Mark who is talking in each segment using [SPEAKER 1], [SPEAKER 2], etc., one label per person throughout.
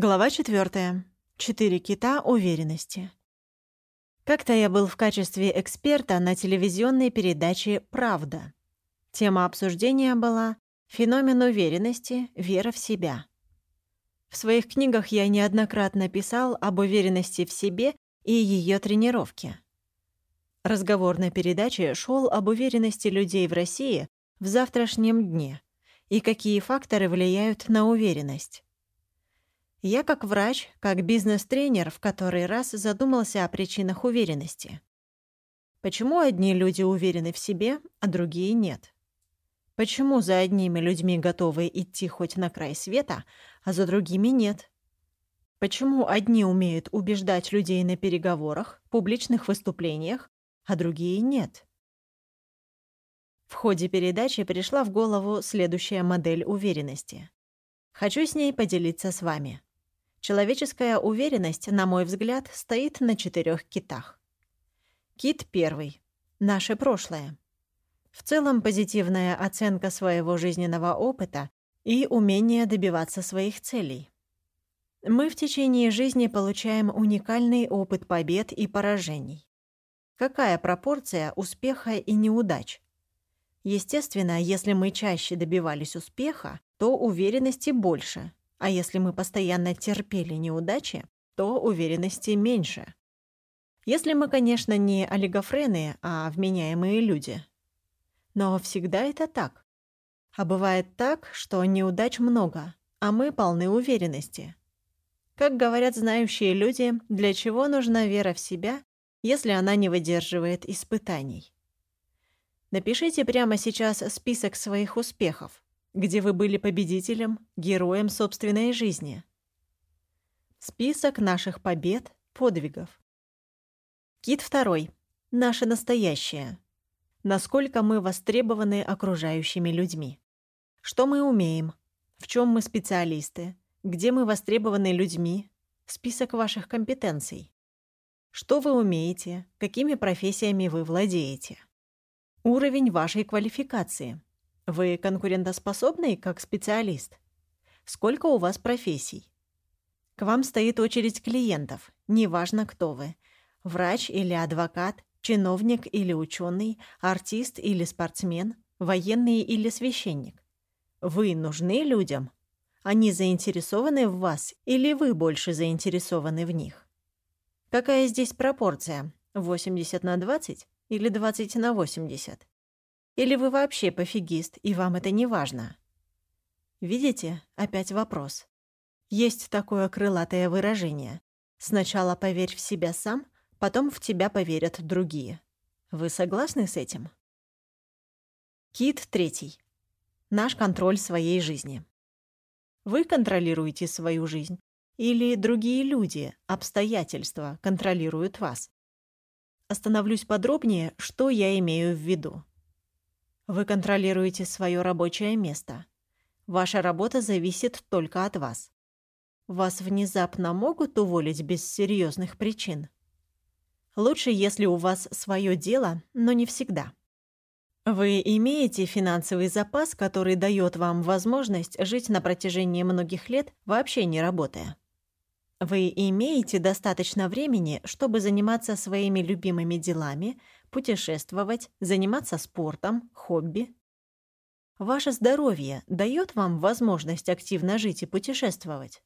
[SPEAKER 1] Глава четвертая. Четыре кита уверенности. Как-то я был в качестве эксперта на телевизионной передаче «Правда». Тема обсуждения была «Феномен уверенности, вера в себя». В своих книгах я неоднократно писал об уверенности в себе и ее тренировке. Разговор на передаче шел об уверенности людей в России в завтрашнем дне и какие факторы влияют на уверенность. Я как врач, как бизнес-тренер в который раз задумался о причинах уверенности. Почему одни люди уверены в себе, а другие нет? Почему за одними людьми готовы идти хоть на край света, а за другими нет? Почему одни умеют убеждать людей на переговорах, публичных выступлениях, а другие нет? В ходе передачи пришла в голову следующая модель уверенности. Хочу с ней поделиться с вами. Человеческая уверенность, на мой взгляд, стоит на четырех китах. Кит первый. Наше прошлое. В целом позитивная оценка своего жизненного опыта и умение добиваться своих целей. Мы в течение жизни получаем уникальный опыт побед и поражений. Какая пропорция успеха и неудач? Естественно, если мы чаще добивались успеха, то уверенности больше, а если мы постоянно терпели неудачи, то уверенности меньше. Если мы, конечно, не олигофрены, а вменяемые люди. Но всегда это так. А бывает так, что неудач много, а мы полны уверенности. Как говорят знающие люди, для чего нужна вера в себя, если она не выдерживает испытаний? Напишите прямо сейчас список своих успехов, где вы были победителем, героем собственной жизни. Список наших побед, подвигов. Кит второй. Наше настоящее. Насколько мы востребованы окружающими людьми. Что мы умеем, в чем мы специалисты, где мы востребованы людьми, список ваших компетенций. Что вы умеете, какими профессиями вы владеете. Уровень вашей квалификации – вы конкурентоспособный как специалист? Сколько у вас профессий? К вам стоит очередь клиентов, неважно кто вы. Врач или адвокат, чиновник или ученый, артист или спортсмен, военный или священник. Вы нужны людям? Они заинтересованы в вас или вы больше заинтересованы в них? Какая здесь пропорция? 80 на 20 или 20 на 80? Или вы вообще пофигист, и вам это не важно? Видите, опять вопрос. Есть такое крылатое выражение. Сначала поверь в себя сам, потом в тебя поверят другие. Вы согласны с этим? Кит третий. Наш контроль своей жизни. Вы контролируете свою жизнь, или другие люди, обстоятельства контролируют вас? Остановлюсь подробнее, что я имею в виду. Вы контролируете свое рабочее место. Ваша работа зависит только от вас. Вас внезапно могут уволить без серьезных причин. Лучше, если у вас свое дело, но не всегда. Вы имеете финансовый запас, который дает вам возможность жить на протяжении многих лет, вообще не работая. Вы имеете достаточно времени, чтобы заниматься своими любимыми делами, путешествовать, заниматься спортом, хобби. Ваше здоровье дает вам возможность активно жить и путешествовать.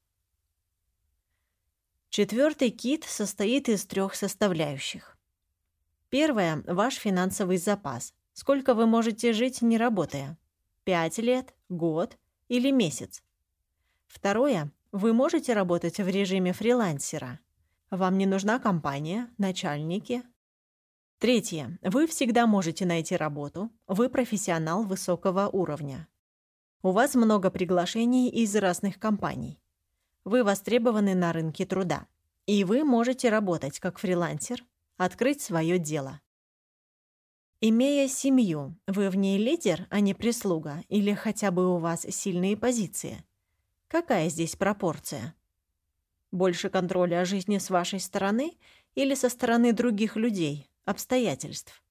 [SPEAKER 1] Четвертый кит состоит из трех составляющих. Первое – ваш финансовый запас. Сколько вы можете жить, не работая? Пять лет, год или месяц? Второе вы можете работать в режиме фрилансера. Вам не нужна компания, начальники. Третье. Вы всегда можете найти работу. Вы профессионал высокого уровня. У вас много приглашений из разных компаний. Вы востребованы на рынке труда. И вы можете работать как фрилансер, открыть свое дело. Имея семью, вы в ней лидер, а не прислуга, или хотя бы у вас сильные позиции – Какая здесь пропорция? Больше контроля о жизни с вашей стороны или со стороны других людей, обстоятельств?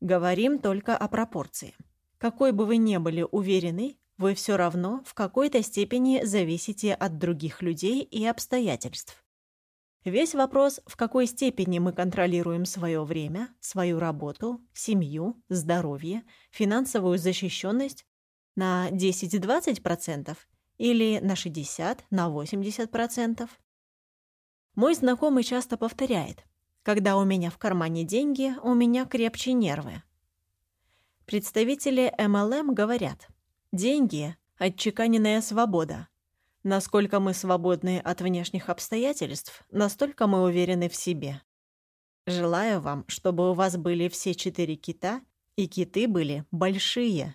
[SPEAKER 1] Говорим только о пропорции. Какой бы вы ни были уверенный, вы все равно в какой-то степени зависите от других людей и обстоятельств. Весь вопрос, в какой степени мы контролируем свое время, свою работу, семью, здоровье, финансовую защищенность на 10-20% или на 60, на 80%. Мой знакомый часто повторяет, когда у меня в кармане деньги, у меня крепче нервы. Представители MLM говорят, деньги – отчеканенная свобода. Насколько мы свободны от внешних обстоятельств, настолько мы уверены в себе. Желаю вам, чтобы у вас были все четыре кита, и киты были большие.